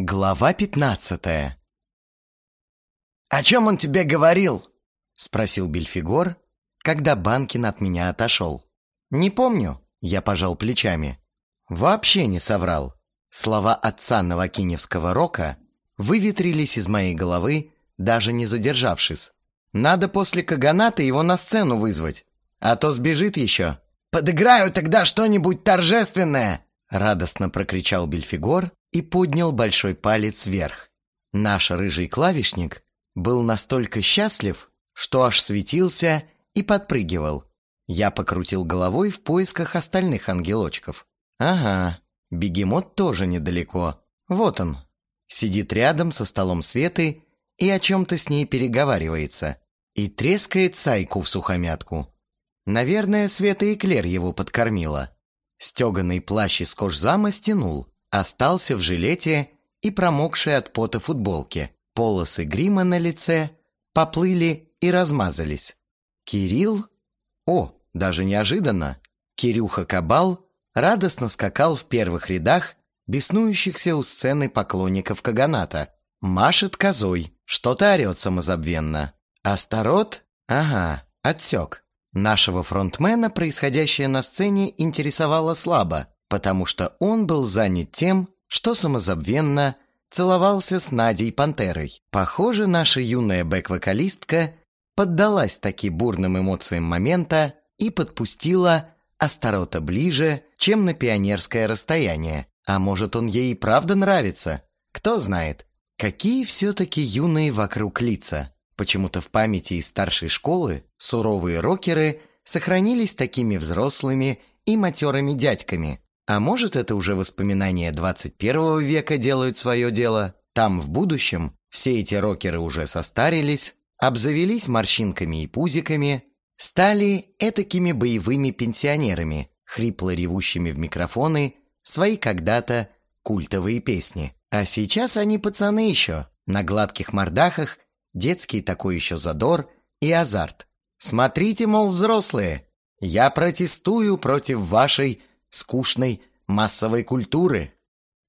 Глава пятнадцатая «О чем он тебе говорил?» — спросил Бельфигор, когда Банкин от меня отошел. «Не помню», — я пожал плечами. Вообще не соврал. Слова отца Новокиневского рока выветрились из моей головы, даже не задержавшись. Надо после Каганата его на сцену вызвать, а то сбежит еще. «Подыграю тогда что-нибудь торжественное!» Радостно прокричал Бельфигор и поднял большой палец вверх. Наш рыжий клавишник был настолько счастлив, что аж светился и подпрыгивал. Я покрутил головой в поисках остальных ангелочков. Ага, бегемот тоже недалеко. Вот он. Сидит рядом со столом Светы и о чем-то с ней переговаривается. И трескает сайку в сухомятку. Наверное, Света и Клер его подкормила. Стеганый плащ из кожзама стянул, остался в жилете и промокшей от пота футболке. Полосы грима на лице поплыли и размазались. Кирилл? О, даже неожиданно. Кирюха Кабал радостно скакал в первых рядах беснующихся у сцены поклонников Каганата. Машет козой, что-то орет самозабвенно. Астарот? Ага, отсек. Нашего фронтмена происходящее на сцене интересовало слабо, потому что он был занят тем, что самозабвенно целовался с Надей Пантерой. Похоже, наша юная бэк-вокалистка поддалась таки бурным эмоциям момента и подпустила Астарота ближе, чем на пионерское расстояние. А может, он ей и правда нравится? Кто знает. Какие все-таки юные вокруг лица. Почему-то в памяти из старшей школы суровые рокеры сохранились такими взрослыми и матерыми дядьками. А может, это уже воспоминания 21 века делают свое дело? Там, в будущем, все эти рокеры уже состарились, обзавелись морщинками и пузиками, стали этакими боевыми пенсионерами, хрипло ревущими в микрофоны свои когда-то культовые песни. А сейчас они пацаны еще, на гладких мордахах детский такой еще задор и азарт. Смотрите, мол, взрослые, я протестую против вашей скучной массовой культуры.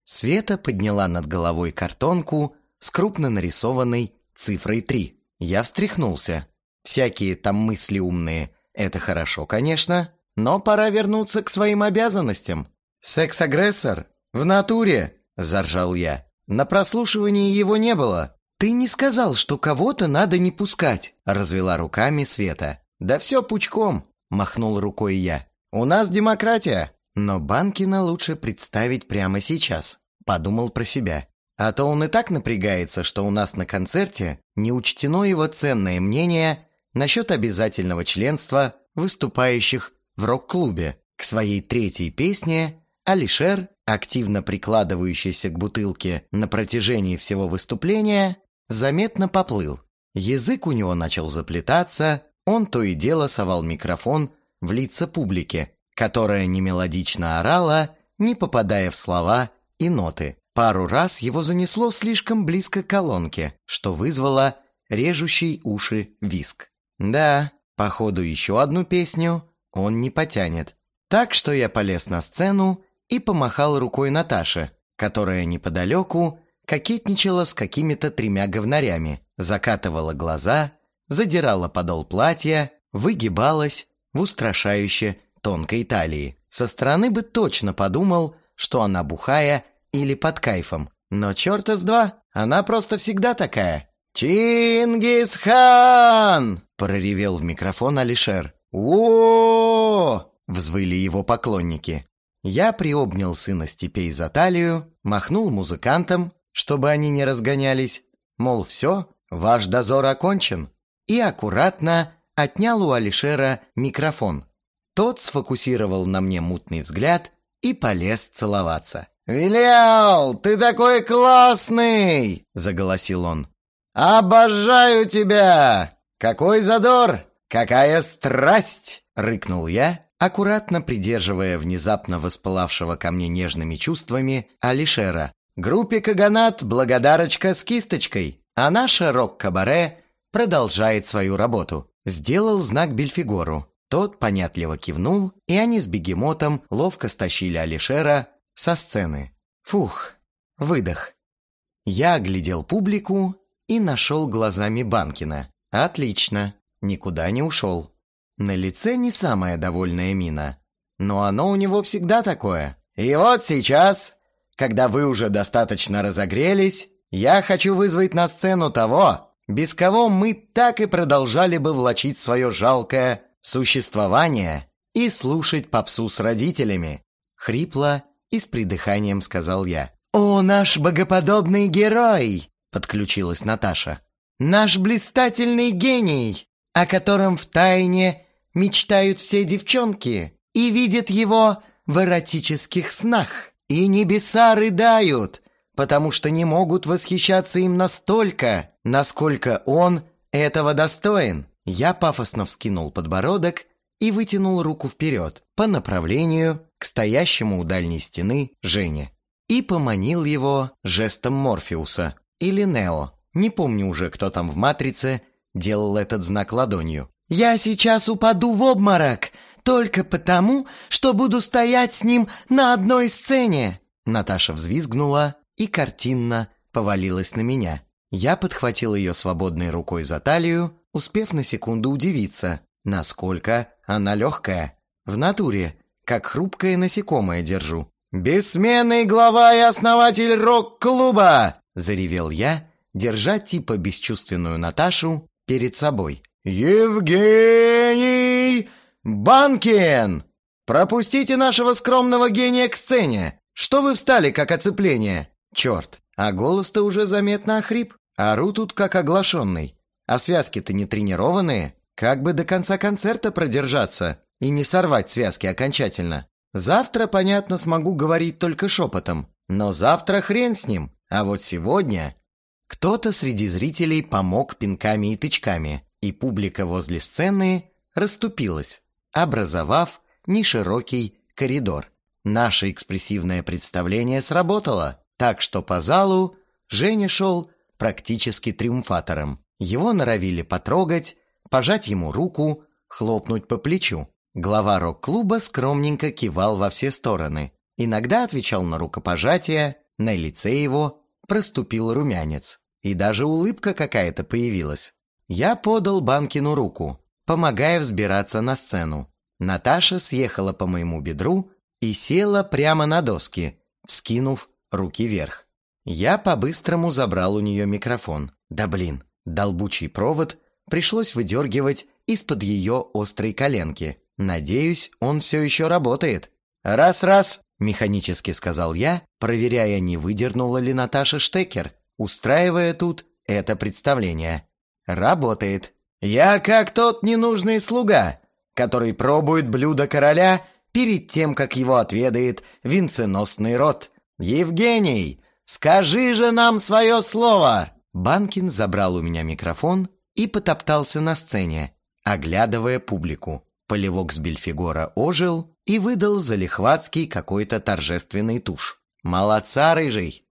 Света подняла над головой картонку с крупно нарисованной цифрой 3. Я встряхнулся. Всякие там мысли умные. Это хорошо, конечно, но пора вернуться к своим обязанностям. «Секс-агрессор? В натуре!» – заржал я. «На прослушивании его не было. «Ты не сказал, что кого-то надо не пускать», — развела руками Света. «Да все пучком», — махнул рукой я. «У нас демократия». Но Банкина лучше представить прямо сейчас, подумал про себя. А то он и так напрягается, что у нас на концерте не учтено его ценное мнение насчет обязательного членства выступающих в рок-клубе. К своей третьей песне Алишер, активно прикладывающийся к бутылке на протяжении всего выступления, заметно поплыл. Язык у него начал заплетаться, он то и дело совал микрофон в лица публики, которая не мелодично орала, не попадая в слова и ноты. Пару раз его занесло слишком близко к колонке, что вызвало режущий уши виск. Да, походу еще одну песню он не потянет. Так что я полез на сцену и помахал рукой Наташе, которая неподалеку кокетничала с какими-то тремя говнарями, закатывала глаза, задирала подол платья, выгибалась в устрашающе тонкой талии. Со стороны бы точно подумал, что она бухая или под кайфом. Но черта с два, она просто всегда такая. «Чингисхан!» – проревел в микрофон Алишер. о взвыли его поклонники. Я приобнял сына степей за талию, махнул музыкантам, чтобы они не разгонялись, мол, все, ваш дозор окончен, и аккуратно отнял у Алишера микрофон. Тот сфокусировал на мне мутный взгляд и полез целоваться. «Вилял, ты такой классный!» – заголосил он. «Обожаю тебя! Какой задор! Какая страсть!» – рыкнул я, аккуратно придерживая внезапно воспылавшего ко мне нежными чувствами Алишера, Группе «Каганат» благодарочка с кисточкой, а наша рок-кабаре продолжает свою работу. Сделал знак Бельфигору. Тот понятливо кивнул, и они с бегемотом ловко стащили Алишера со сцены. Фух, выдох. Я оглядел публику и нашел глазами Банкина. Отлично, никуда не ушел. На лице не самая довольная мина, но оно у него всегда такое. И вот сейчас, когда вы уже достаточно разогрелись, я хочу вызвать на сцену того, без кого мы так и продолжали бы влачить свое жалкое существование и слушать попсу с родителями. Хрипло и с придыханием сказал я. «О, наш богоподобный герой!» — подключилась Наташа. «Наш блистательный гений, о котором в тайне мечтают все девчонки и видят его в эротических снах. И небеса рыдают, потому что не могут восхищаться им настолько, насколько он этого достоин». Я пафосно вскинул подбородок и вытянул руку вперед по направлению к стоящему у дальней стены Жене и поманил его жестом Морфеуса или Нео. Не помню уже, кто там в «Матрице» делал этот знак ладонью. «Я сейчас упаду в обморок, только потому, что буду стоять с ним на одной сцене!» Наташа взвизгнула и картинно повалилась на меня. Я подхватил ее свободной рукой за талию, успев на секунду удивиться, насколько она легкая. В натуре, как хрупкое насекомое держу. «Бессменный глава и основатель рок-клуба!» – заревел я, держа типа бесчувственную Наташу перед собой. «Евгений Банкин! Пропустите нашего скромного гения к сцене! Что вы встали, как оцепление? Черт, а голос-то уже заметно охрип. Ору тут, как оглашенный. А связки-то не тренированные. Как бы до конца концерта продержаться и не сорвать связки окончательно. Завтра, понятно, смогу говорить только шепотом, но завтра хрен с ним, а вот сегодня... Кто-то среди зрителей помог пинками и тычками, и публика возле сцены расступилась, образовав неширокий коридор. Наше экспрессивное представление сработало, так что по залу Женя шел практически триумфатором. Его норовили потрогать, пожать ему руку, хлопнуть по плечу. Глава рок-клуба скромненько кивал во все стороны. Иногда отвечал на рукопожатие, на лице его проступил румянец. И даже улыбка какая-то появилась. Я подал Банкину руку, помогая взбираться на сцену. Наташа съехала по моему бедру и села прямо на доски, вскинув руки вверх. Я по-быстрому забрал у нее микрофон. Да блин, долбучий провод пришлось выдергивать из-под ее острой коленки. Надеюсь, он все еще работает. «Раз-раз!» – механически сказал я, проверяя, не выдернула ли Наташа штекер, устраивая тут это представление. «Работает. Я как тот ненужный слуга, который пробует блюдо короля перед тем, как его отведает венценосный род. Евгений, скажи же нам свое слово!» Банкин забрал у меня микрофон и потоптался на сцене, оглядывая публику. Полевок с Бельфигора ожил и выдал залихватский какой-то торжественный тушь. «Молодца, рыжий!»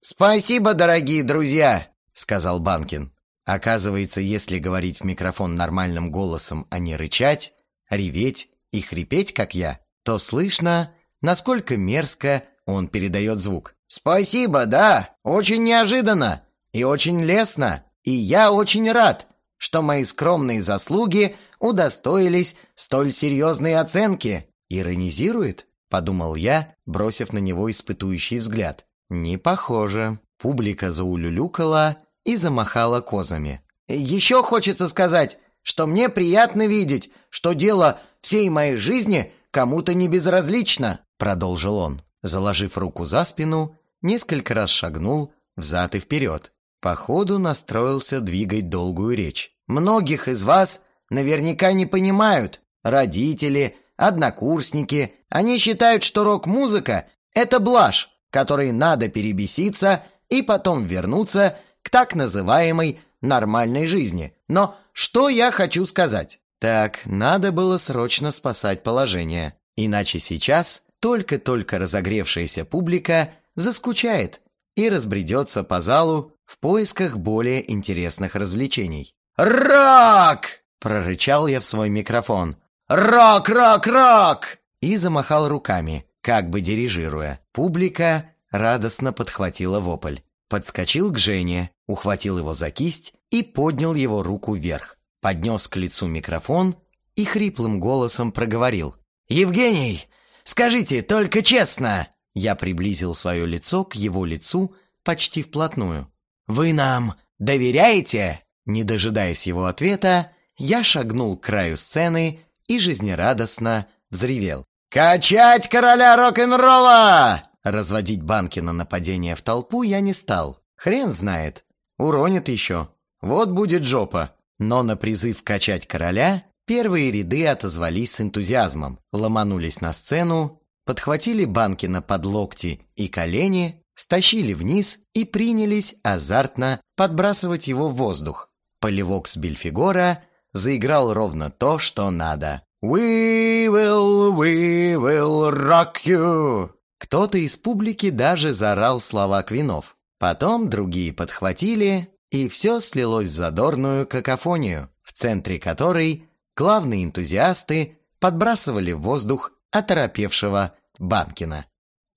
«Спасибо, дорогие друзья!» — сказал Банкин. Оказывается, если говорить в микрофон нормальным голосом, а не рычать, реветь и хрипеть, как я, то слышно, насколько мерзко он передает звук. «Спасибо, да, очень неожиданно и очень лестно, и я очень рад, что мои скромные заслуги удостоились столь серьезной оценки. Иронизирует? Подумал я, бросив на него испытующий взгляд. Не похоже. Публика заулюлюкала и замахала козами. «Еще хочется сказать, что мне приятно видеть, что дело всей моей жизни кому-то не безразлично», продолжил он. Заложив руку за спину, несколько раз шагнул взад и вперед. Походу настроился двигать долгую речь. Многих из вас наверняка не понимают. Родители, однокурсники, они считают, что рок-музыка – это блажь, которой надо перебеситься и потом вернуться к так называемой нормальной жизни. Но что я хочу сказать? Так, надо было срочно спасать положение. Иначе сейчас только-только разогревшаяся публика заскучает и разбредется по залу в поисках более интересных развлечений. «Рок!» – прорычал я в свой микрофон. «Рок, рок, рок!» И замахал руками, как бы дирижируя. Публика радостно подхватила вопль. подскочил к Жене, ухватил его за кисть и поднял его руку вверх. Поднес к лицу микрофон и хриплым голосом проговорил. «Евгений, скажите, только честно!» Я приблизил свое лицо к его лицу почти вплотную. «Вы нам доверяете?» Не дожидаясь его ответа, я шагнул к краю сцены и жизнерадостно взревел. «Качать короля рок-н-ролла!» Разводить банки на нападение в толпу я не стал. Хрен знает. Уронит еще. Вот будет жопа. Но на призыв качать короля первые ряды отозвались с энтузиазмом, ломанулись на сцену, подхватили банки на подлокти и колени, стащили вниз и принялись азартно подбрасывать его в воздух. Полевок с Бельфигора заиграл ровно то, что надо. «We will, we will rock you!» Кто-то из публики даже заорал слова Квинов. Потом другие подхватили, и все слилось в задорную какофонию, в центре которой главные энтузиасты подбрасывали в воздух оторопевшего Банкина.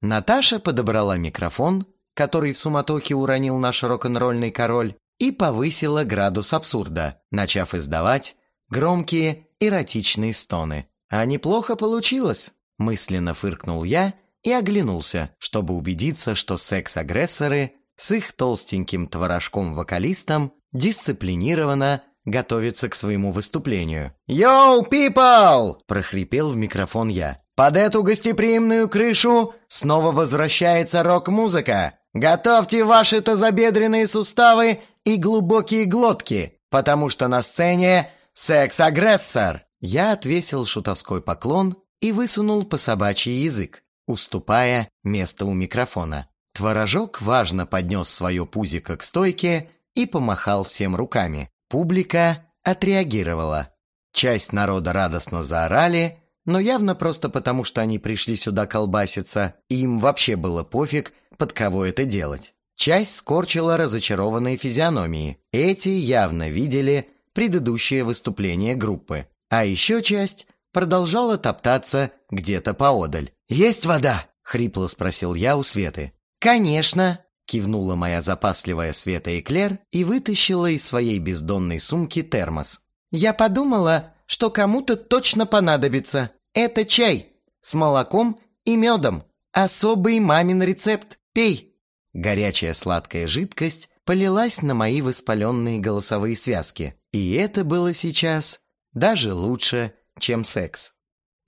Наташа подобрала микрофон, который в суматохе уронил наш рок-н-ролльный король, и повысила градус абсурда, начав издавать громкие эротичные стоны. А неплохо получилось, мысленно фыркнул я и оглянулся, чтобы убедиться, что секс-агрессоры с их толстеньким творожком-вокалистом дисциплинированно готовятся к своему выступлению. «Йоу, people!» – прохрипел в микрофон я. «Под эту гостеприимную крышу снова возвращается рок-музыка. Готовьте ваши тазобедренные суставы и глубокие глотки, потому что на сцене секс-агрессор!» Я отвесил шутовской поклон и высунул по собачий язык, уступая место у микрофона. Творожок важно поднес свое пузико к стойке и помахал всем руками. Публика отреагировала. Часть народа радостно заорали, но явно просто потому, что они пришли сюда колбаситься, и им вообще было пофиг, под кого это делать. Часть скорчила разочарованные физиономии. Эти явно видели предыдущее выступление группы. А еще часть продолжала топтаться где-то поодаль. «Есть вода?» — хрипло спросил я у Светы. «Конечно!» — кивнула моя запасливая Света Эклер и вытащила из своей бездонной сумки термос. «Я подумала, что кому-то точно понадобится. Это чай с молоком и медом. Особый мамин рецепт. Пей!» Горячая сладкая жидкость полилась на мои воспаленные голосовые связки. И это было сейчас даже лучше, чем секс.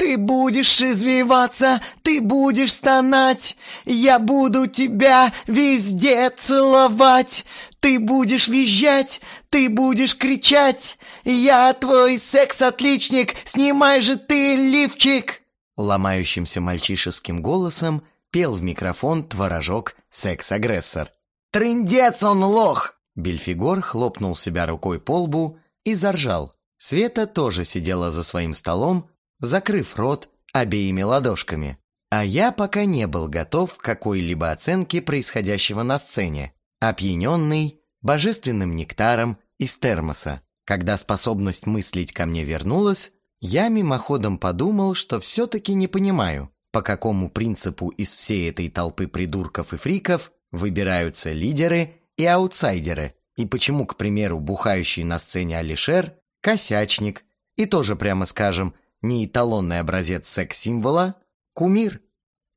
Ты будешь извиваться, ты будешь стонать, я буду тебя везде целовать. Ты будешь визжать, ты будешь кричать, я твой секс-отличник, снимай же ты лифчик. Ломающимся мальчишеским голосом пел в микрофон творожок секс-агрессор. Трындец он лох! Бельфигор хлопнул себя рукой по лбу и заржал. Света тоже сидела за своим столом, закрыв рот обеими ладошками. А я пока не был готов к какой-либо оценке происходящего на сцене, опьяненный божественным нектаром из термоса. Когда способность мыслить ко мне вернулась, я мимоходом подумал, что все-таки не понимаю, по какому принципу из всей этой толпы придурков и фриков выбираются лидеры и аутсайдеры, и почему, к примеру, бухающий на сцене Алишер – косячник, и тоже, прямо скажем, не эталонный образец секс-символа – кумир.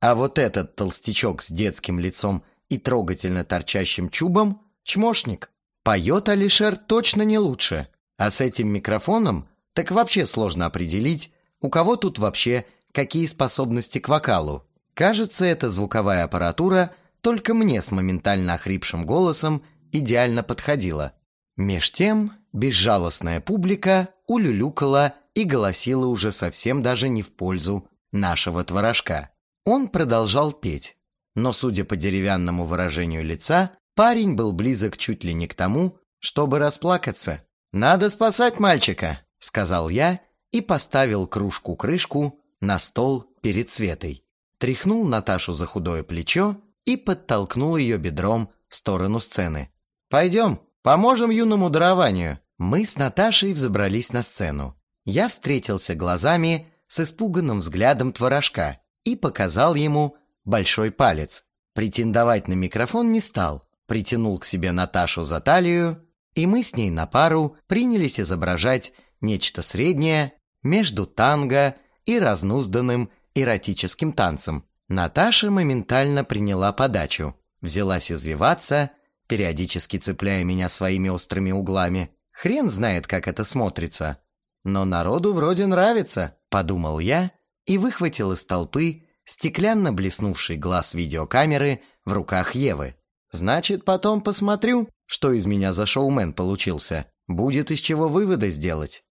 А вот этот толстячок с детским лицом и трогательно торчащим чубом – чмошник. Поет Алишер точно не лучше. А с этим микрофоном так вообще сложно определить, у кого тут вообще какие способности к вокалу. Кажется, эта звуковая аппаратура только мне с моментально охрипшим голосом идеально подходила. Меж тем, безжалостная публика улюлюкала и голосила уже совсем даже не в пользу нашего творожка. Он продолжал петь, но, судя по деревянному выражению лица, парень был близок чуть ли не к тому, чтобы расплакаться. «Надо спасать мальчика», — сказал я и поставил кружку-крышку на стол перед Светой. Тряхнул Наташу за худое плечо и подтолкнул ее бедром в сторону сцены. «Пойдем, поможем юному дарованию». Мы с Наташей взобрались на сцену. Я встретился глазами с испуганным взглядом творожка и показал ему большой палец. Претендовать на микрофон не стал. притянул к себе Наташу за талию, и мы с ней на пару принялись изображать нечто среднее между танго и разнузданным эротическим танцем. Наташа моментально приняла подачу, взялась извиваться, периодически цепляя меня своими острыми углами. Хрен знает, как это смотрится. Но народу вроде нравится, подумал я и выхватил из толпы стеклянно блеснувший глаз видеокамеры в руках Евы. Значит, потом посмотрю, что из меня за шоумен получился. Будет из чего выводы сделать.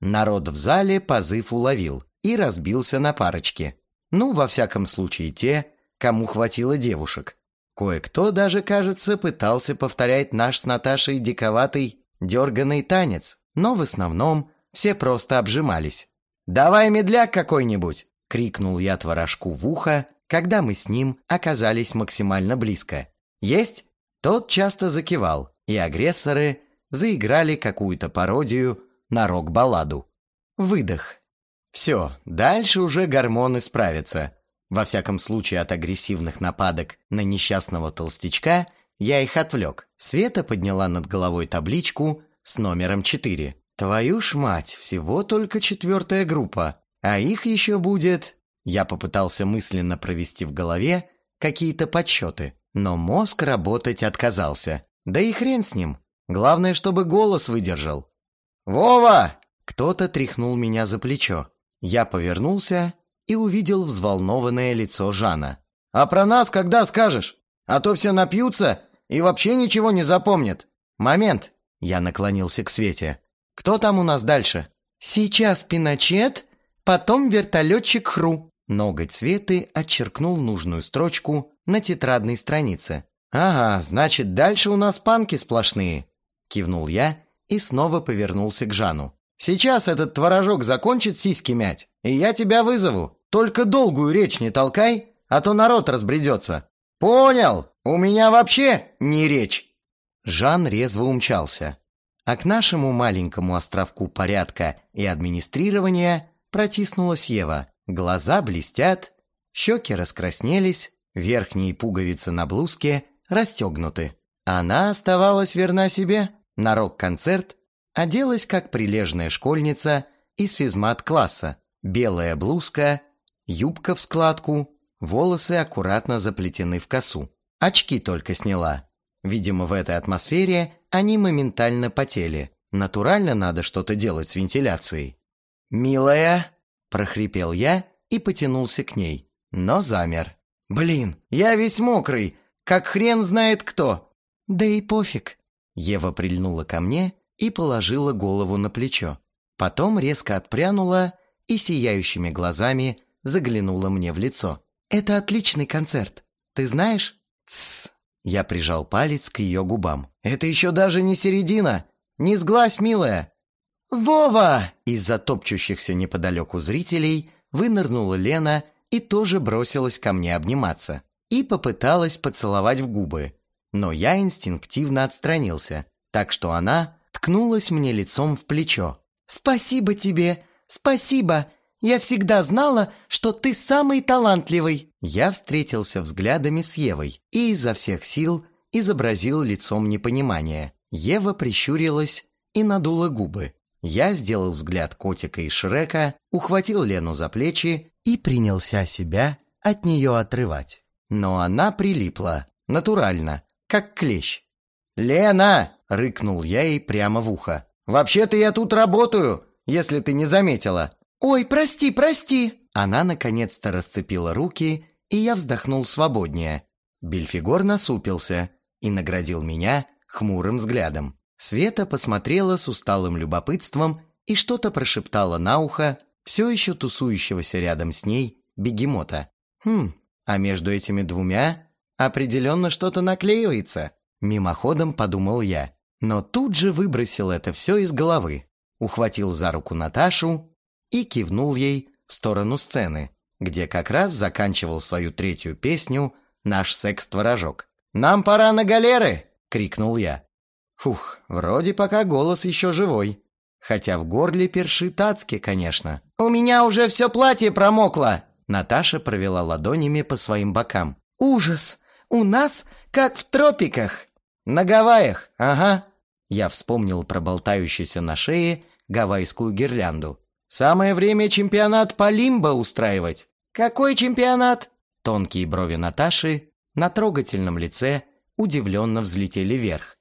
Народ в зале позыв уловил и разбился на парочки. Ну, во всяком случае, те, кому хватило девушек. Кое-кто даже, кажется, пытался повторять наш с Наташей диковатый дерганный танец, но в основном все просто обжимались. «Давай медляк какой-нибудь!» — крикнул я творожку в ухо, когда мы с ним оказались максимально близко. «Есть?» Тот часто закивал, и агрессоры заиграли какую-то пародию на рок-балладу. Выдох. Все, дальше уже гормоны справятся. Во всяком случае, от агрессивных нападок на несчастного толстячка я их отвлек. Света подняла над головой табличку с номером 4. Твою ж мать, всего только четвертая группа. А их еще будет... Я попытался мысленно провести в голове какие-то подсчеты, но мозг работать отказался. Да и хрен с ним. Главное, чтобы голос выдержал. «Вова!» Кто-то тряхнул меня за плечо. Я повернулся и увидел взволнованное лицо Жана. «А про нас когда скажешь? А то все напьются и вообще ничего не запомнят. Момент!» Я наклонился к Свете. «Кто там у нас дальше?» «Сейчас Пиночет, потом вертолетчик Хру». Ноготь Светы отчеркнул нужную строчку на тетрадной странице. «Ага, значит, дальше у нас панки сплошные», — кивнул я и снова повернулся к Жану. «Сейчас этот творожок закончит сиськи мять, и я тебя вызову. Только долгую речь не толкай, а то народ разбредется». «Понял! У меня вообще не речь!» Жан резво умчался, а к нашему маленькому островку порядка и администрирования протиснулась Ева. Глаза блестят, щеки раскраснелись, верхние пуговицы на блузке расстегнуты. Она оставалась верна себе на рок-концерт, оделась как прилежная школьница из физмат-класса. Белая блузка, юбка в складку, волосы аккуратно заплетены в косу. Очки только сняла. Видимо, в этой атмосфере они моментально потели. Натурально надо что-то делать с вентиляцией. «Милая!» – прохрипел я и потянулся к ней, но замер. «Блин, я весь мокрый, как хрен знает кто!» «Да и пофиг!» Ева прильнула ко мне и положила голову на плечо. Потом резко отпрянула и сияющими глазами заглянула мне в лицо. «Это отличный концерт. Ты знаешь?» «Тссс!» Я прижал палец к ее губам. «Это еще даже не середина! Не сглазь, милая!» «Вова!» Из-за топчущихся неподалеку зрителей вынырнула Лена и тоже бросилась ко мне обниматься. И попыталась поцеловать в губы. Но я инстинктивно отстранился, так что она ткнулась мне лицом в плечо. «Спасибо тебе! Спасибо! Я всегда знала, что ты самый талантливый!» Я встретился взглядами с Евой и изо всех сил изобразил лицом непонимание. Ева прищурилась и надула губы. Я сделал взгляд котика и Шрека, ухватил Лену за плечи и принялся себя от нее отрывать. Но она прилипла, натурально, как клещ. «Лена!» — рыкнул я ей прямо в ухо. «Вообще-то я тут работаю, если ты не заметила. «Ой, прости, прости!» Она наконец-то расцепила руки, и я вздохнул свободнее. Бельфигор насупился и наградил меня хмурым взглядом. Света посмотрела с усталым любопытством и что-то прошептала на ухо все еще тусующегося рядом с ней бегемота. «Хм, а между этими двумя определенно что-то наклеивается», мимоходом подумал я. Но тут же выбросил это все из головы. Ухватил за руку Наташу и кивнул ей в сторону сцены, где как раз заканчивал свою третью песню наш секс-творожок. «Нам пора на галеры!» — крикнул я. Фух, вроде пока голос еще живой. Хотя в горле першит адски, конечно. «У меня уже все платье промокло!» Наташа провела ладонями по своим бокам. «Ужас! У нас как в тропиках!» На Гавайях, ага. Я вспомнил про болтающуюся на шее гавайскую гирлянду. Самое время чемпионат по лимбо устраивать. Какой чемпионат? Тонкие брови Наташи на трогательном лице удивленно взлетели вверх.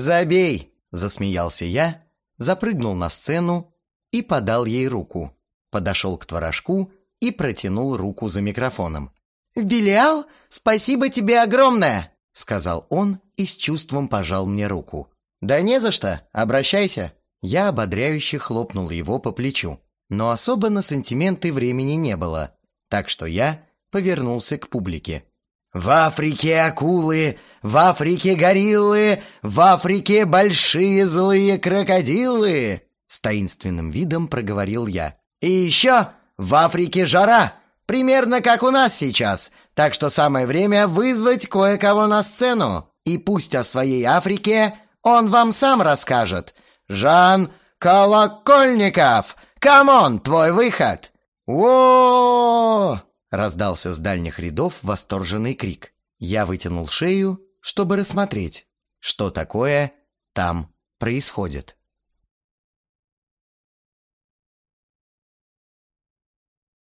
«Забей!» – засмеялся я, запрыгнул на сцену и подал ей руку. Подошел к творожку и протянул руку за микрофоном. «Вилиал, спасибо тебе огромное!» — сказал он и с чувством пожал мне руку. «Да не за что, обращайся!» Я ободряюще хлопнул его по плечу. Но особо на сантименты времени не было, так что я повернулся к публике. «В Африке акулы, в Африке гориллы, в Африке большие злые крокодилы!» С таинственным видом проговорил я. «И еще в Африке жара, примерно как у нас сейчас, так что самое время вызвать кое-кого на сцену. И пусть о своей Африке он вам сам расскажет. Жан Колокольников, come on, твой выход!» «О!» — раздался с дальних рядов восторженный крик. Я вытянул шею, чтобы рассмотреть, что такое там происходит.